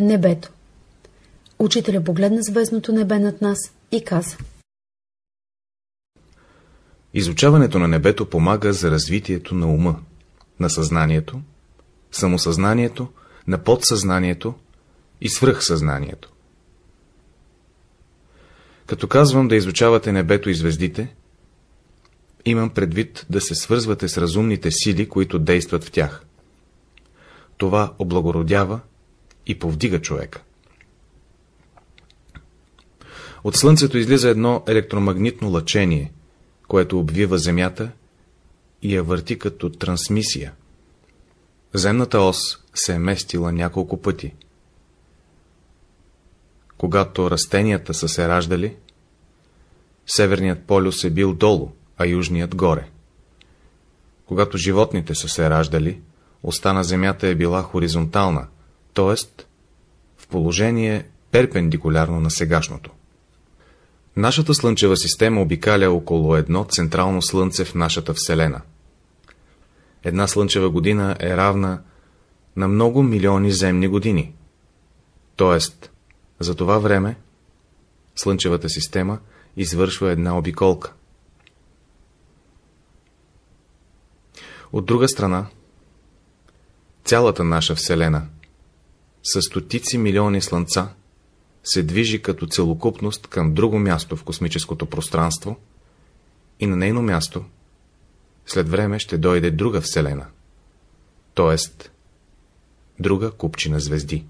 Небето Учителя погледна звездното небе над нас и каза. Изучаването на небето помага за развитието на ума, на съзнанието, самосъзнанието, на подсъзнанието и свръхсъзнанието. Като казвам да изучавате небето и звездите, имам предвид да се свързвате с разумните сили, които действат в тях. Това облагородява и повдига човека. От Слънцето излиза едно електромагнитно лъчение, което обвива Земята и я върти като трансмисия. Земната ос се е местила няколко пъти. Когато растенията са се раждали, северният полюс е бил долу, а южният горе. Когато животните са се раждали, оста на Земята е била хоризонтална, т.е. положение перпендикулярно на сегашното. Нашата Слънчева система обикаля около едно централно Слънце в нашата Вселена. Една Слънчева година е равна на много милиони земни години. Тоест, за това време Слънчевата система извършва една обиколка. От друга страна, цялата наша Вселена, с стотици милиони слънца, се движи като целокупност към друго място в космическото пространство и на нейно място след време ще дойде друга Вселена, т.е. друга купчина звезди.